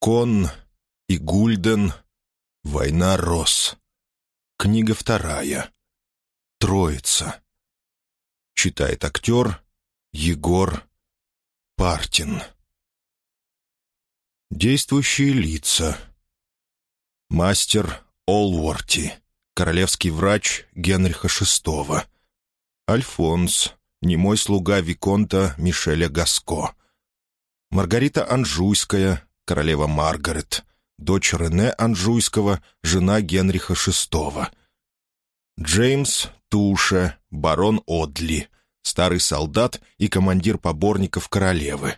Кон и Гульден. Война Рос. Книга вторая. Троица. Читает актер Егор Партин. Действующие лица. Мастер Олворти, королевский врач Генриха VI. Альфонс, немой слуга Виконта Мишеля Гаско. Маргарита Анжуйская, королева Маргарет, дочь Рене Анжуйского, жена Генриха VI. Джеймс Туша, барон Одли, старый солдат и командир поборников королевы.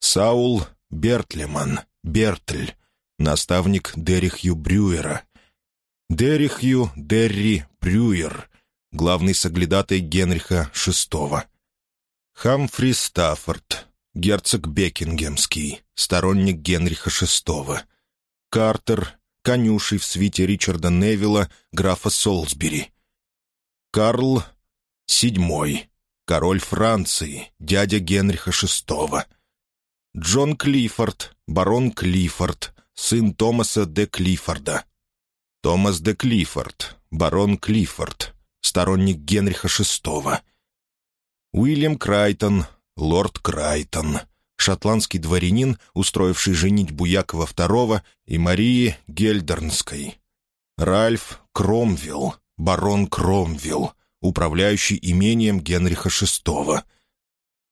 Саул Бертлеман, Бертль, наставник Дерихью Брюера. Дерихью Дерри Брюер, главный соглядатай Генриха VI. Хамфри Стаффорд, герцог Бекингемский, сторонник Генриха VI. Картер, конюший в свите Ричарда Невилла, графа Солсбери. Карл VII, король Франции, дядя Генриха VI. Джон Клиффорд, барон Клиффорд, сын Томаса де Клиффорда. Томас де Клиффорд, барон Клиффорд, сторонник Генриха VI. Уильям Крайтон, лорд Крайтон, шотландский дворянин, устроивший женитьбу Якова II и Марии Гельдернской. Ральф Кромвилл, барон Кромвилл, управляющий имением Генриха VI.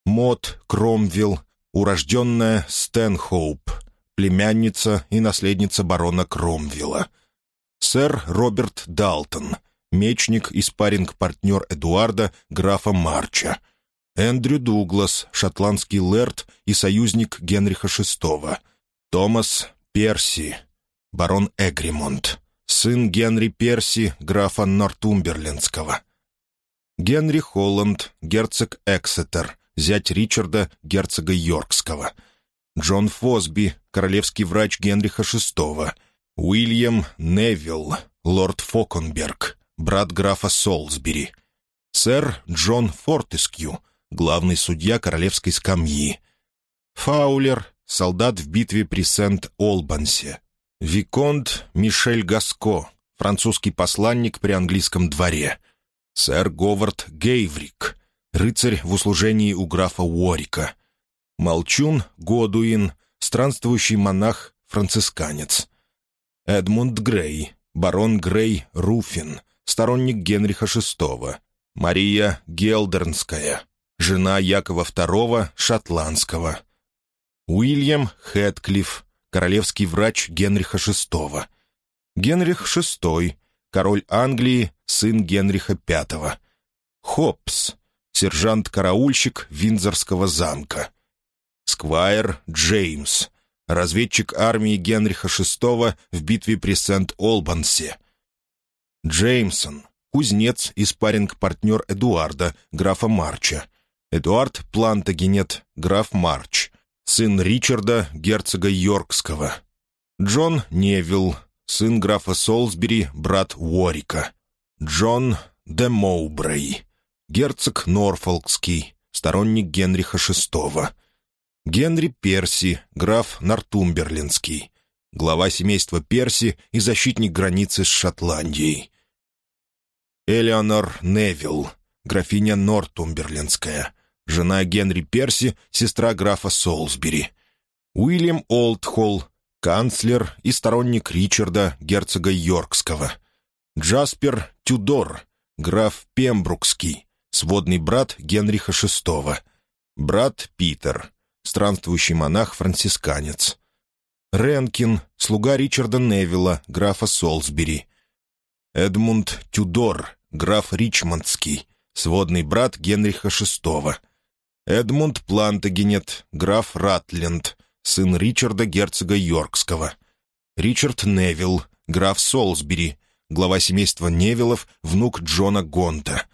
Мот Кромвилл, урожденная Стэнхоуп, племянница и наследница барона Кромвилла. Сэр Роберт Далтон, мечник и спарринг-партнер Эдуарда, графа Марча — Эндрю Дуглас, шотландский лэрд и союзник Генриха VI. Томас Перси, барон Эгримонт, сын Генри Перси, графа Нортумберлендского. Генри Холланд, герцог Эксетер, зять Ричарда, герцога Йоркского. Джон Фосби, королевский врач Генриха VI. Уильям Невилл, лорд Фоконберг, брат графа Солсбери. Сэр Джон Фортескью, главный судья королевской скамьи. Фаулер, солдат в битве при Сент-Олбансе. Виконт Мишель Гаско, французский посланник при английском дворе. Сэр Говард Гейврик, рыцарь в услужении у графа Уорика. Молчун Годуин, странствующий монах-францисканец. Эдмунд Грей, барон Грей Руфин, сторонник Генриха VI. Мария Гелдернская, жена Якова II Шотландского. Уильям Хэтклифф, королевский врач Генриха VI. Генрих VI, король Англии, сын Генриха V. Хопс, сержант-караульщик Виндзорского замка. Сквайр Джеймс, разведчик армии Генриха VI в битве при Сент-Олбансе. Джеймсон, кузнец и спарринг-партнер Эдуарда, графа Марча. Эдуард Плантагенет, граф Марч, сын Ричарда, герцога Йоркского. Джон Невилл, сын графа Солсбери, брат Уорика. Джон де Моубрей, герцог Норфолкский, сторонник Генриха VI. Генри Перси, граф Нортумберлинский, глава семейства Перси и защитник границы с Шотландией. Элеонор Невилл, графиня Нортумберлинская, жена Генри Перси, сестра графа Солсбери. Уильям Олдхолл, канцлер и сторонник Ричарда, герцога Йоркского. Джаспер Тюдор, граф Пембрукский, сводный брат Генриха VI. Брат Питер, странствующий монах-францисканец. Ренкин, слуга Ричарда Невилла, графа Солсбери. Эдмунд Тюдор, граф Ричмондский, сводный брат Генриха VI. Эдмунд Плантагенет, граф Ратленд, сын Ричарда, герцога Йоркского. Ричард Невилл, граф Солсбери, глава семейства Невиллов, внук Джона Гонта.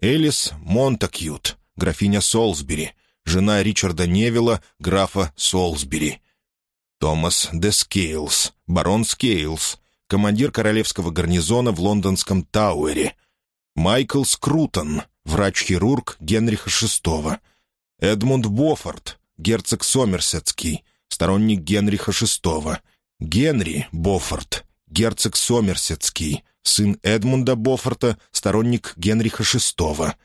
Элис Монтакьют, графиня Солсбери, жена Ричарда Невилла, графа Солсбери. Томас де Скейлс, барон Скейлс, командир королевского гарнизона в лондонском Тауэре. Майкл Скрутон, врач-хирург Генриха VI. Эдмунд Бофорт, герцог Сомерсетский, сторонник Генриха VI. Генри Бофорт, герцог Сомерсетский, сын Эдмунда Бофорта, сторонник Генриха VI.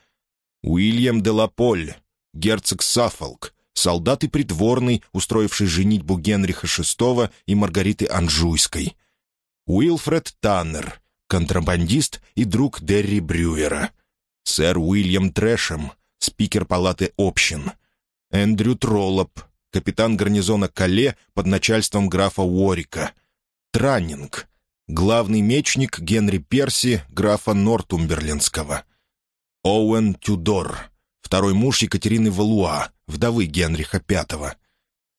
Уильям де Лаполь, герцог Саффолк, солдат и придворный, устроивший женитьбу Генриха VI и Маргариты Анжуйской. Уилфред Таннер, контрабандист и друг Дерри Брюера. Сэр Уильям Трэшем, спикер палаты общин. Эндрю Троллоп, капитан гарнизона Кале под начальством графа Уорика. Траннинг, главный мечник Генри Перси, графа Нортумберлинского. Оуэн Тюдор, второй муж Екатерины Валуа, вдовы Генриха V.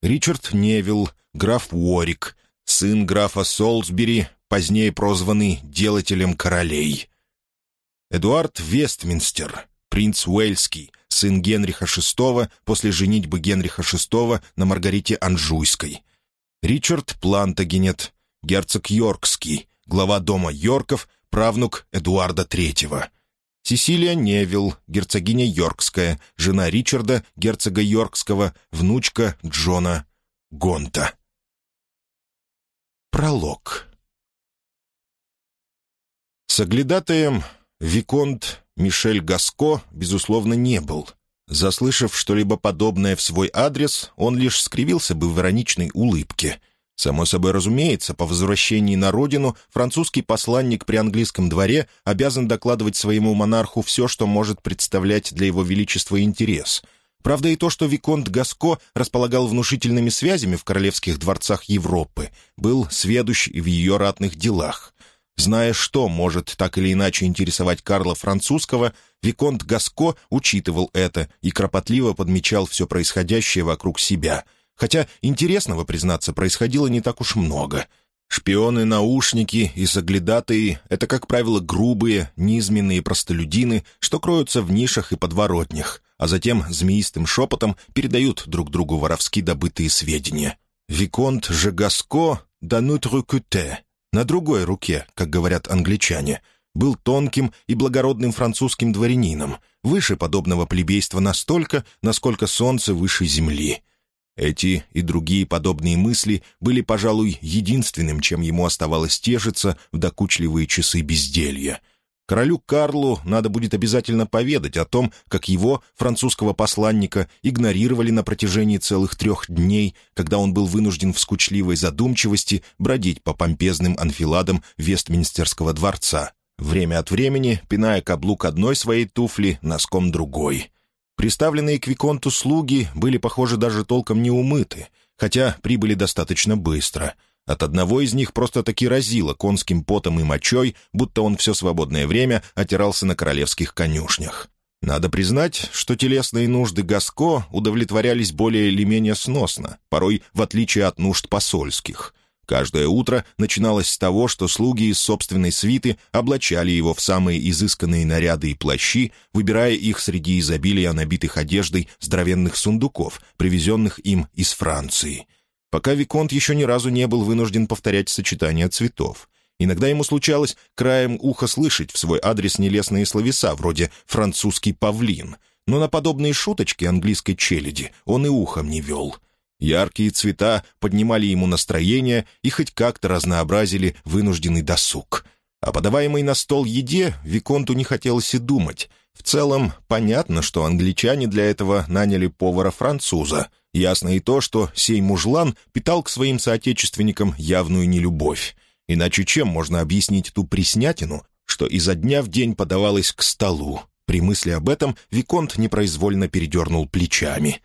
Ричард Невилл, граф Уорик, сын графа Солсбери, позднее прозванный «делателем королей». Эдуард Вестминстер, принц Уэльский, сын Генриха VI после женитьбы Генриха VI на Маргарите Анжуйской. Ричард Плантагенет, герцог Йоркский, глава дома Йорков, правнук Эдуарда III. Сесилия Невилл, герцогиня Йоркская, жена Ричарда, герцога Йоркского, внучка Джона Гонта. Пролог Соглядатаем Виконт Мишель Гаско, безусловно, не был. Заслышав что-либо подобное в свой адрес, он лишь скривился бы в ироничной улыбке. Само собой разумеется, по возвращении на родину французский посланник при английском дворе обязан докладывать своему монарху все, что может представлять для его величества интерес. Правда и то, что Виконт Гаско располагал внушительными связями в королевских дворцах Европы, был сведущ в ее ратных делах. Зная, что может так или иначе интересовать Карла Французского, Виконт Гаско учитывал это и кропотливо подмечал все происходящее вокруг себя. Хотя интересного, признаться, происходило не так уж много. Шпионы, наушники и соглядатые — это, как правило, грубые, низменные простолюдины, что кроются в нишах и подворотнях, а затем змеистым шепотом передают друг другу воровски добытые сведения. Виконт же Гаско да нутре кюте на другой руке, как говорят англичане, был тонким и благородным французским дворянином, выше подобного плебейства настолько, насколько солнце выше земли. Эти и другие подобные мысли были, пожалуй, единственным, чем ему оставалось тешиться в докучливые часы безделья — Королю Карлу надо будет обязательно поведать о том, как его, французского посланника, игнорировали на протяжении целых трех дней, когда он был вынужден в скучливой задумчивости бродить по помпезным анфиладам Вестминстерского дворца, время от времени пиная каблук одной своей туфли носком другой. Приставленные к Виконту слуги были, похоже, даже толком не умыты, хотя прибыли достаточно быстро — от одного из них просто-таки разило конским потом и мочой, будто он все свободное время отирался на королевских конюшнях. Надо признать, что телесные нужды Гаско удовлетворялись более или менее сносно, порой в отличие от нужд посольских. Каждое утро начиналось с того, что слуги из собственной свиты облачали его в самые изысканные наряды и плащи, выбирая их среди изобилия набитых одеждой здоровенных сундуков, привезенных им из Франции — пока Виконт еще ни разу не был вынужден повторять сочетание цветов. Иногда ему случалось краем уха слышать в свой адрес нелестные словеса, вроде «французский павлин», но на подобные шуточки английской челяди он и ухом не вел. Яркие цвета поднимали ему настроение и хоть как-то разнообразили вынужденный досуг. О подаваемой на стол еде Виконту не хотелось и думать. В целом, понятно, что англичане для этого наняли повара-француза. Ясно и то, что сей мужлан питал к своим соотечественникам явную нелюбовь. Иначе чем можно объяснить ту приснятину, что изо дня в день подавалась к столу? При мысли об этом Виконт непроизвольно передернул плечами.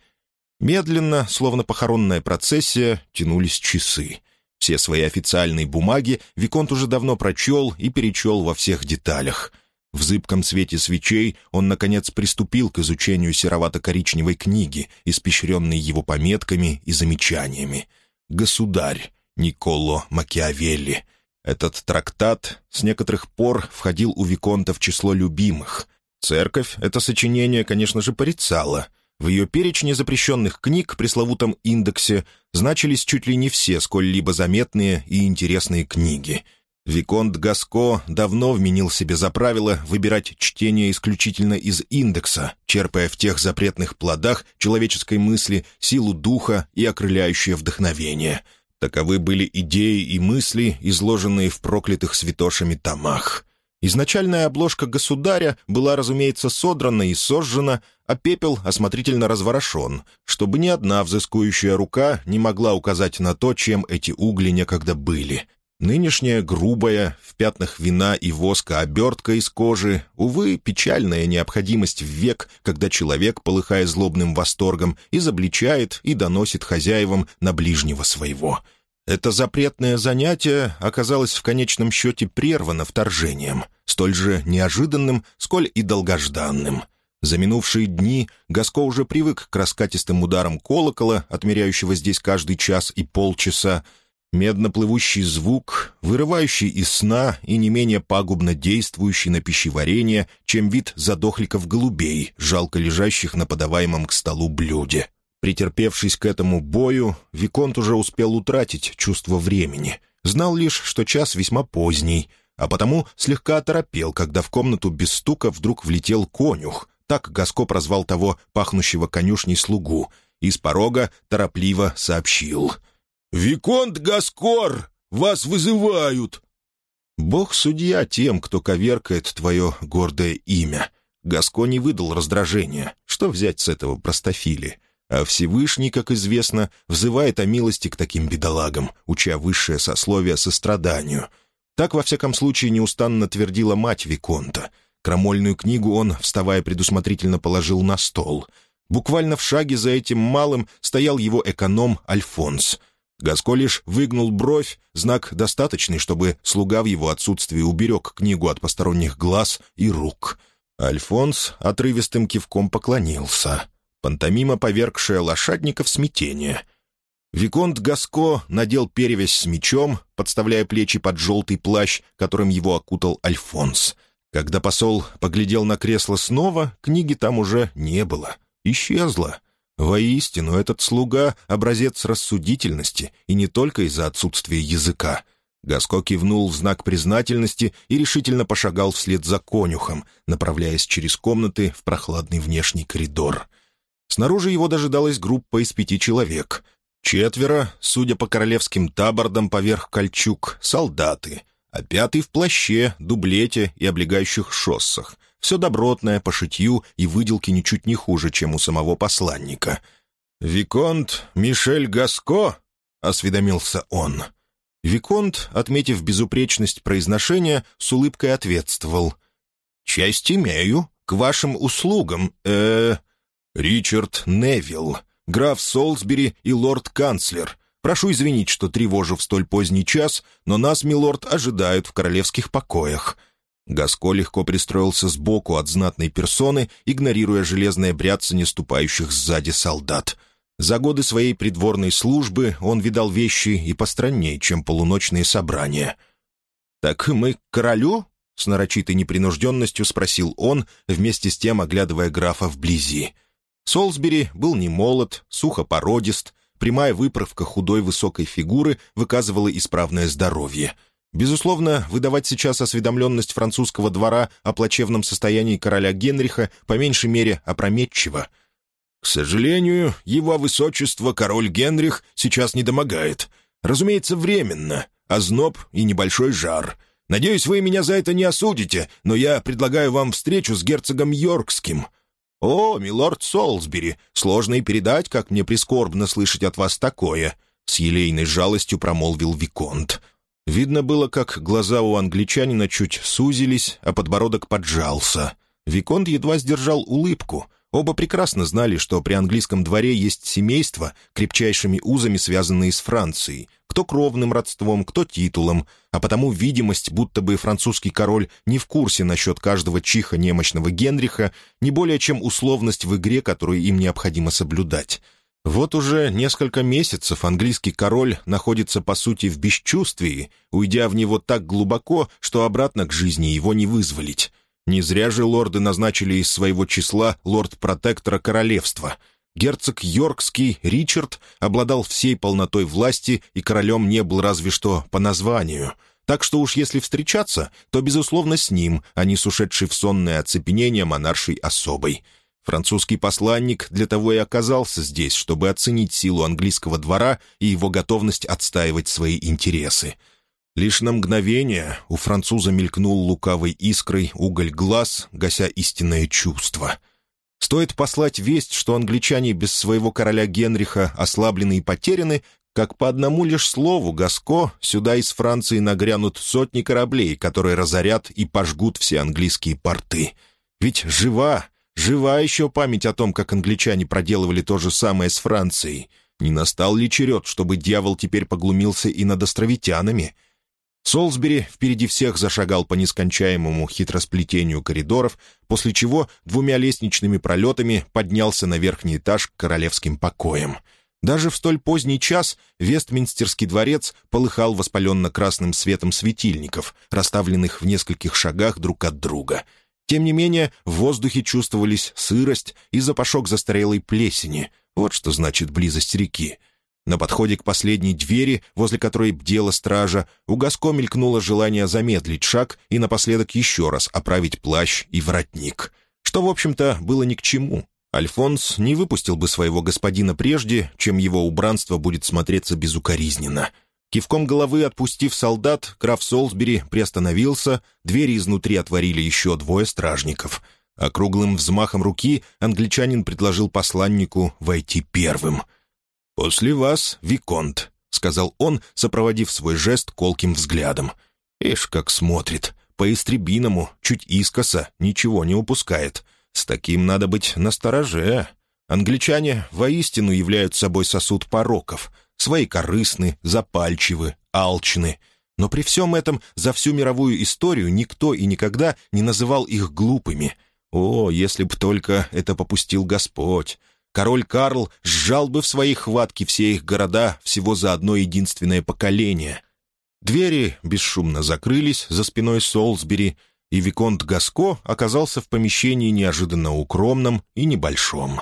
Медленно, словно похоронная процессия, тянулись часы. Все свои официальные бумаги Виконт уже давно прочел и перечел во всех деталях — в зыбком свете свечей он, наконец, приступил к изучению серовато-коричневой книги, испещренной его пометками и замечаниями. «Государь» Николо Макиавелли. Этот трактат с некоторых пор входил у Виконта в число любимых. Церковь это сочинение, конечно же, порицала. В ее перечне запрещенных книг, пресловутом индексе, значились чуть ли не все сколь-либо заметные и интересные книги — Виконт Гаско давно вменил себе за правило выбирать чтение исключительно из индекса, черпая в тех запретных плодах человеческой мысли силу духа и окрыляющее вдохновение. Таковы были идеи и мысли, изложенные в проклятых святошами томах. Изначальная обложка «Государя» была, разумеется, содрана и сожжена, а пепел осмотрительно разворошен, чтобы ни одна взыскующая рука не могла указать на то, чем эти угли некогда были — Нынешняя грубая, в пятнах вина и воска обертка из кожи, увы, печальная необходимость в век, когда человек, полыхая злобным восторгом, изобличает и доносит хозяевам на ближнего своего. Это запретное занятие оказалось в конечном счете прервано вторжением, столь же неожиданным, сколь и долгожданным. За минувшие дни Гаско уже привык к раскатистым ударам колокола, отмеряющего здесь каждый час и полчаса, Медно-плывущий звук, вырывающий из сна и не менее пагубно действующий на пищеварение, чем вид задохликов голубей, жалко лежащих на подаваемом к столу блюде. Претерпевшись к этому бою, Виконт уже успел утратить чувство времени. Знал лишь, что час весьма поздний, а потому слегка оторопел, когда в комнату без стука вдруг влетел конюх. Так Гаско прозвал того пахнущего конюшней слугу, и с порога торопливо сообщил — «Виконт Гаскор! Вас вызывают!» «Бог судья тем, кто коверкает твое гордое имя». Гаско не выдал раздражения. Что взять с этого простофили? А Всевышний, как известно, взывает о милости к таким бедолагам, уча высшее сословие состраданию. Так, во всяком случае, неустанно твердила мать Виконта. Крамольную книгу он, вставая предусмотрительно, положил на стол. Буквально в шаге за этим малым стоял его эконом Альфонс — Гаско лишь выгнул бровь, знак достаточный, чтобы слуга в его отсутствии уберег книгу от посторонних глаз и рук. Альфонс отрывистым кивком поклонился. Пантомима, повергшая лошадника в смятение. Виконт Гаско надел перевязь с мечом, подставляя плечи под желтый плащ, которым его окутал Альфонс. Когда посол поглядел на кресло снова, книги там уже не было. Исчезла. Воистину, этот слуга — образец рассудительности, и не только из-за отсутствия языка. Гаско кивнул в знак признательности и решительно пошагал вслед за конюхом, направляясь через комнаты в прохладный внешний коридор. Снаружи его дожидалась группа из пяти человек. Четверо, судя по королевским табордам поверх кольчуг, солдаты, а пятый в плаще, дублете и облегающих шоссах, все добротное, по шитью и выделке ничуть не хуже, чем у самого посланника. «Виконт Мишель Гаско?» — осведомился он. Виконт, отметив безупречность произношения, с улыбкой ответствовал. «Честь имею. К вашим услугам. э Ричард Невилл, граф Солсбери и лорд-канцлер. Прошу извинить, что тревожу в столь поздний час, но нас, милорд, ожидают в королевских покоях. Гаско легко пристроился сбоку от знатной персоны, игнорируя железное бряцание ступающих сзади солдат. За годы своей придворной службы он видал вещи и постранней, чем полуночные собрания. «Так мы к королю?» — с нарочитой непринужденностью спросил он, вместе с тем оглядывая графа вблизи. Солсбери был не молод, сухопородист, прямая выправка худой высокой фигуры выказывала исправное здоровье — Безусловно, выдавать сейчас осведомленность французского двора о плачевном состоянии короля Генриха по меньшей мере опрометчиво. «К сожалению, его высочество, король Генрих, сейчас не домогает. Разумеется, временно. Озноб и небольшой жар. Надеюсь, вы меня за это не осудите, но я предлагаю вам встречу с герцогом Йоркским». «О, милорд Солсбери, сложно и передать, как мне прискорбно слышать от вас такое», — с елейной жалостью промолвил Виконт. Видно было, как глаза у англичанина чуть сузились, а подбородок поджался. Виконт едва сдержал улыбку. Оба прекрасно знали, что при английском дворе есть семейства, крепчайшими узами связанные с Францией, кто кровным родством, кто титулом, а потому видимость, будто бы французский король не в курсе насчет каждого чиха немощного Генриха, не более чем условность в игре, которую им необходимо соблюдать — вот уже несколько месяцев английский король находится, по сути, в бесчувствии, уйдя в него так глубоко, что обратно к жизни его не вызволить. Не зря же лорды назначили из своего числа лорд-протектора королевства. Герцог Йоркский Ричард обладал всей полнотой власти и королем не был разве что по названию. так что уж если встречаться, то, безусловно, с ним, а не с ушедшей в сонное оцепенение монаршей особой. Французский посланник для того и оказался здесь, чтобы оценить силу английского двора и его готовность отстаивать свои интересы. Лишь на мгновение у француза мелькнул лукавой искрой уголь глаз, гася истинное чувство. Стоит послать весть, что англичане без своего короля Генриха ослаблены и потеряны, как по одному лишь слову Гаско сюда из Франции нагрянут сотни кораблей, которые разорят и пожгут все английские порты. Ведь жива, жива еще память о том, как англичане проделывали то же самое с Францией. Не настал ли черед, чтобы дьявол теперь поглумился и над островитянами? Солсбери впереди всех зашагал по нескончаемому хитросплетению коридоров, после чего двумя лестничными пролетами поднялся на верхний этаж к королевским покоям — даже в столь поздний час Вестминстерский дворец полыхал воспаленно-красным светом светильников, расставленных в нескольких шагах друг от друга. Тем не менее, в воздухе чувствовались сырость и запашок застарелой плесени. Вот что значит близость реки. На подходе к последней двери, возле которой бдела стража, у Гаско мелькнуло желание замедлить шаг и напоследок еще раз оправить плащ и воротник. Что, в общем-то, было ни к чему. Альфонс не выпустил бы своего господина прежде, чем его убранство будет смотреться безукоризненно. Кивком головы отпустив солдат, граф Солсбери приостановился, двери изнутри отворили еще двое стражников. Округлым взмахом руки англичанин предложил посланнику войти первым. «После вас, Виконт», — сказал он, сопроводив свой жест колким взглядом. «Ишь, как смотрит, по-истребиному, чуть искоса, ничего не упускает». С таким надо быть настороже. Англичане воистину являются собой сосуд пороков, свои корыстны, запальчивы, алчны. Но при всем этом за всю мировую историю никто и никогда не называл их глупыми. О, если б только это попустил Господь! Король Карл сжал бы в своей хватке все их города всего за одно единственное поколение. Двери бесшумно закрылись за спиной Солсбери, и Виконт Гаско оказался в помещении неожиданно укромном и небольшом.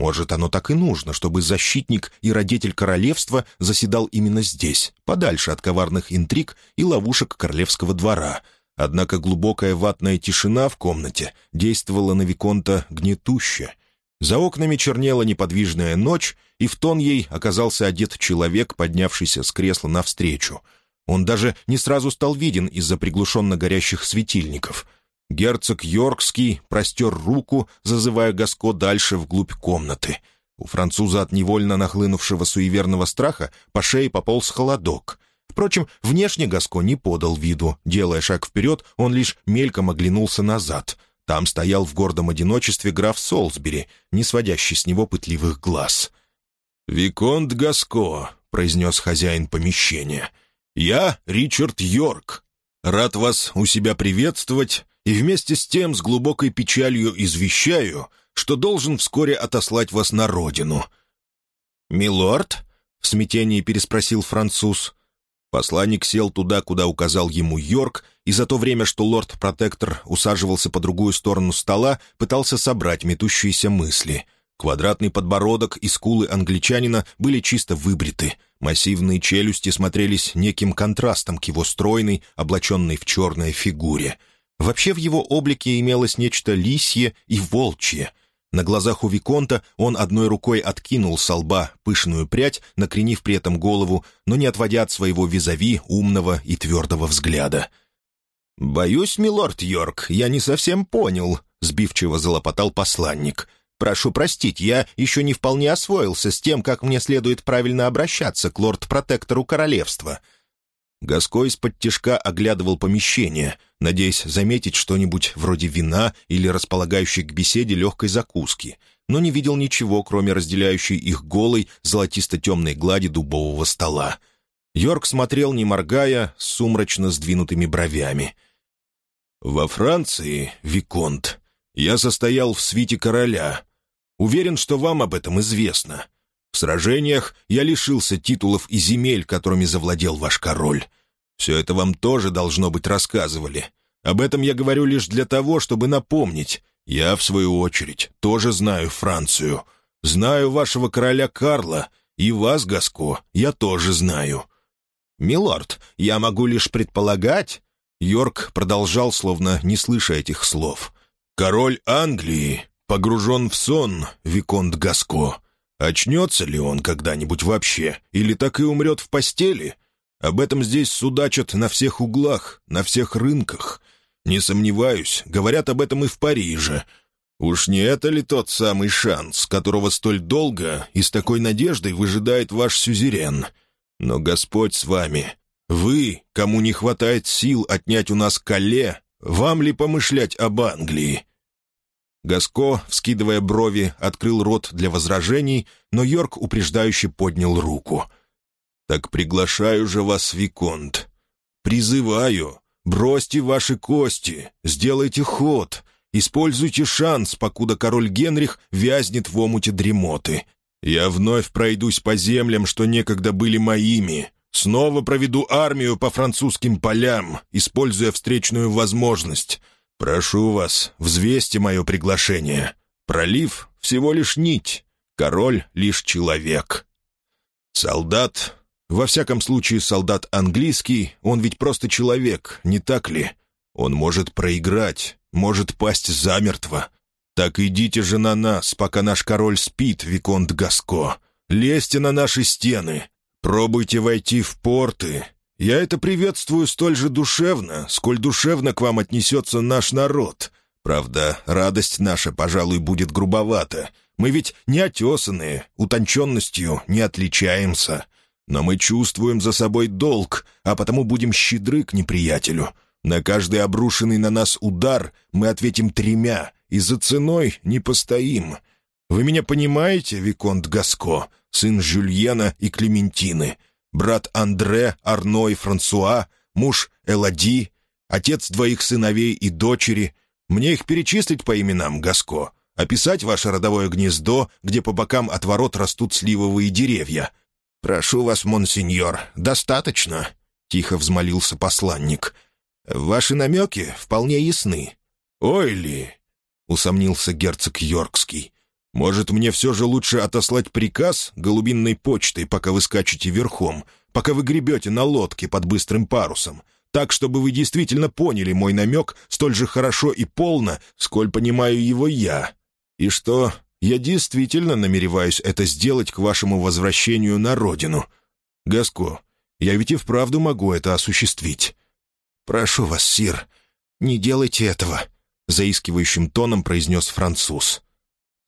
Может, оно так и нужно, чтобы защитник и родитель королевства заседал именно здесь, подальше от коварных интриг и ловушек королевского двора. Однако глубокая ватная тишина в комнате действовала на Виконта гнетуще. За окнами чернела неподвижная ночь, и в тон ей оказался одет человек, поднявшийся с кресла навстречу — он даже не сразу стал виден из-за приглушенно горящих светильников. Герцог Йоркский простер руку, зазывая Гаско дальше вглубь комнаты. У француза от невольно нахлынувшего суеверного страха по шее пополз холодок. Впрочем, внешне Гаско не подал виду. Делая шаг вперед, он лишь мельком оглянулся назад. Там стоял в гордом одиночестве граф Солсбери, не сводящий с него пытливых глаз. «Виконт Гаско», — произнес хозяин помещения, — «Я Ричард Йорк. Рад вас у себя приветствовать и вместе с тем с глубокой печалью извещаю, что должен вскоре отослать вас на родину». «Милорд?» — в смятении переспросил француз. Посланник сел туда, куда указал ему Йорк, и за то время, что лорд-протектор усаживался по другую сторону стола, пытался собрать метущиеся мысли — Квадратный подбородок и скулы англичанина были чисто выбриты. Массивные челюсти смотрелись неким контрастом к его стройной, облаченной в черной фигуре. Вообще в его облике имелось нечто лисье и волчье. На глазах у Виконта он одной рукой откинул со лба пышную прядь, накренив при этом голову, но не отводя от своего визави умного и твердого взгляда. «Боюсь, милорд Йорк, я не совсем понял», — сбивчиво залопотал посланник — Прошу простить, я еще не вполне освоился с тем, как мне следует правильно обращаться к лорд-протектору королевства». Гаской из-под тишка оглядывал помещение, надеясь заметить что-нибудь вроде вина или располагающей к беседе легкой закуски, но не видел ничего, кроме разделяющей их голой золотисто-темной глади дубового стола. Йорк смотрел, не моргая, с сумрачно сдвинутыми бровями. «Во Франции, Виконт, я состоял в свите короля, Уверен, что вам об этом известно. В сражениях я лишился титулов и земель, которыми завладел ваш король. Все это вам тоже должно быть рассказывали. Об этом я говорю лишь для того, чтобы напомнить. Я, в свою очередь, тоже знаю Францию. Знаю вашего короля Карла, и вас, Гаско, я тоже знаю». «Милорд, я могу лишь предполагать...» Йорк продолжал, словно не слыша этих слов. «Король Англии погружен в сон, Виконт Гаско. Очнется ли он когда-нибудь вообще, или так и умрет в постели? Об этом здесь судачат на всех углах, на всех рынках. Не сомневаюсь, говорят об этом и в Париже. Уж не это ли тот самый шанс, которого столь долго и с такой надеждой выжидает ваш сюзерен? Но Господь с вами. Вы, кому не хватает сил отнять у нас Кале, вам ли помышлять об Англии?» Гаско, вскидывая брови, открыл рот для возражений, но Йорк упреждающе поднял руку. «Так приглашаю же вас, Виконт. Призываю, бросьте ваши кости, сделайте ход, используйте шанс, покуда король Генрих вязнет в омуте дремоты. Я вновь пройдусь по землям, что некогда были моими. Снова проведу армию по французским полям, используя встречную возможность. Прошу вас, взвесьте мое приглашение. Пролив — всего лишь нить, король — лишь человек. Солдат, во всяком случае солдат английский, он ведь просто человек, не так ли? Он может проиграть, может пасть замертво, «Так идите же на нас, пока наш король спит, Виконт Гаско. Лезьте на наши стены. Пробуйте войти в порты. Я это приветствую столь же душевно, сколь душевно к вам отнесется наш народ. Правда, радость наша, пожалуй, будет грубовата. Мы ведь не отесанные, утонченностью не отличаемся. Но мы чувствуем за собой долг, а потому будем щедры к неприятелю. На каждый обрушенный на нас удар мы ответим тремя, и за ценой не постоим. Вы меня понимаете, Виконт Гаско, сын Жюльена и Клементины, брат Андре, Арно и Франсуа, муж Элади, отец двоих сыновей и дочери. Мне их перечислить по именам, Гаско, описать ваше родовое гнездо, где по бокам от ворот растут сливовые деревья. Прошу вас, монсеньор, достаточно?» — тихо взмолился посланник — «Ваши намеки вполне ясны». «Ой ли!» — усомнился герцог Йоркский. «Может, мне все же лучше отослать приказ голубинной почтой, пока вы скачете верхом, пока вы гребете на лодке под быстрым парусом, так, чтобы вы действительно поняли мой намек столь же хорошо и полно, сколь понимаю его я. И что я действительно намереваюсь это сделать к вашему возвращению на родину. Гаско, я ведь и вправду могу это осуществить. «Прошу вас, сир, не делайте этого», — заискивающим тоном произнес француз.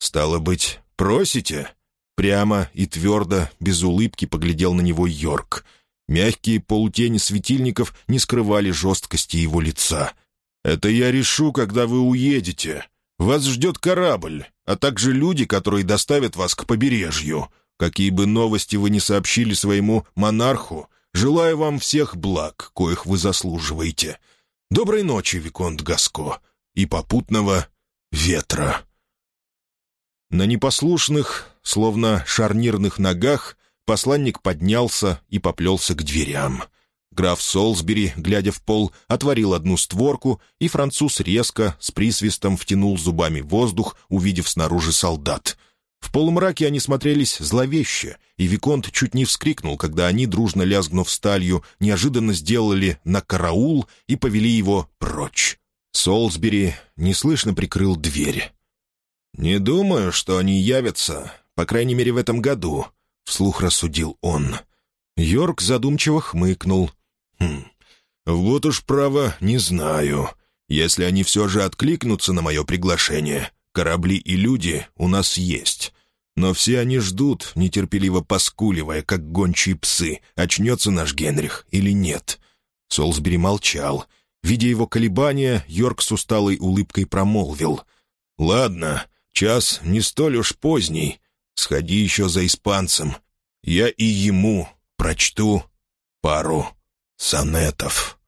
«Стало быть, просите?» Прямо и твердо, без улыбки поглядел на него Йорк. Мягкие полутени светильников не скрывали жесткости его лица. «Это я решу, когда вы уедете. Вас ждет корабль, а также люди, которые доставят вас к побережью. Какие бы новости вы ни сообщили своему монарху, Желаю вам всех благ, коих вы заслуживаете. Доброй ночи, Виконт Гаско, и попутного ветра». На непослушных, словно шарнирных ногах, посланник поднялся и поплелся к дверям. Граф Солсбери, глядя в пол, отворил одну створку, и француз резко, с присвистом втянул зубами воздух, увидев снаружи солдат — в полумраке они смотрелись зловеще, и Виконт чуть не вскрикнул, когда они, дружно лязгнув сталью, неожиданно сделали на караул и повели его прочь. Солсбери неслышно прикрыл дверь. «Не думаю, что они явятся, по крайней мере, в этом году», — вслух рассудил он. Йорк задумчиво хмыкнул. «Хм, вот уж право, не знаю. Если они все же откликнутся на мое приглашение, Корабли и люди у нас есть. Но все они ждут, нетерпеливо поскуливая, как гончие псы, очнется наш Генрих или нет. Солсбери молчал. Видя его колебания, Йорк с усталой улыбкой промолвил. «Ладно, час не столь уж поздний. Сходи еще за испанцем. Я и ему прочту пару сонетов».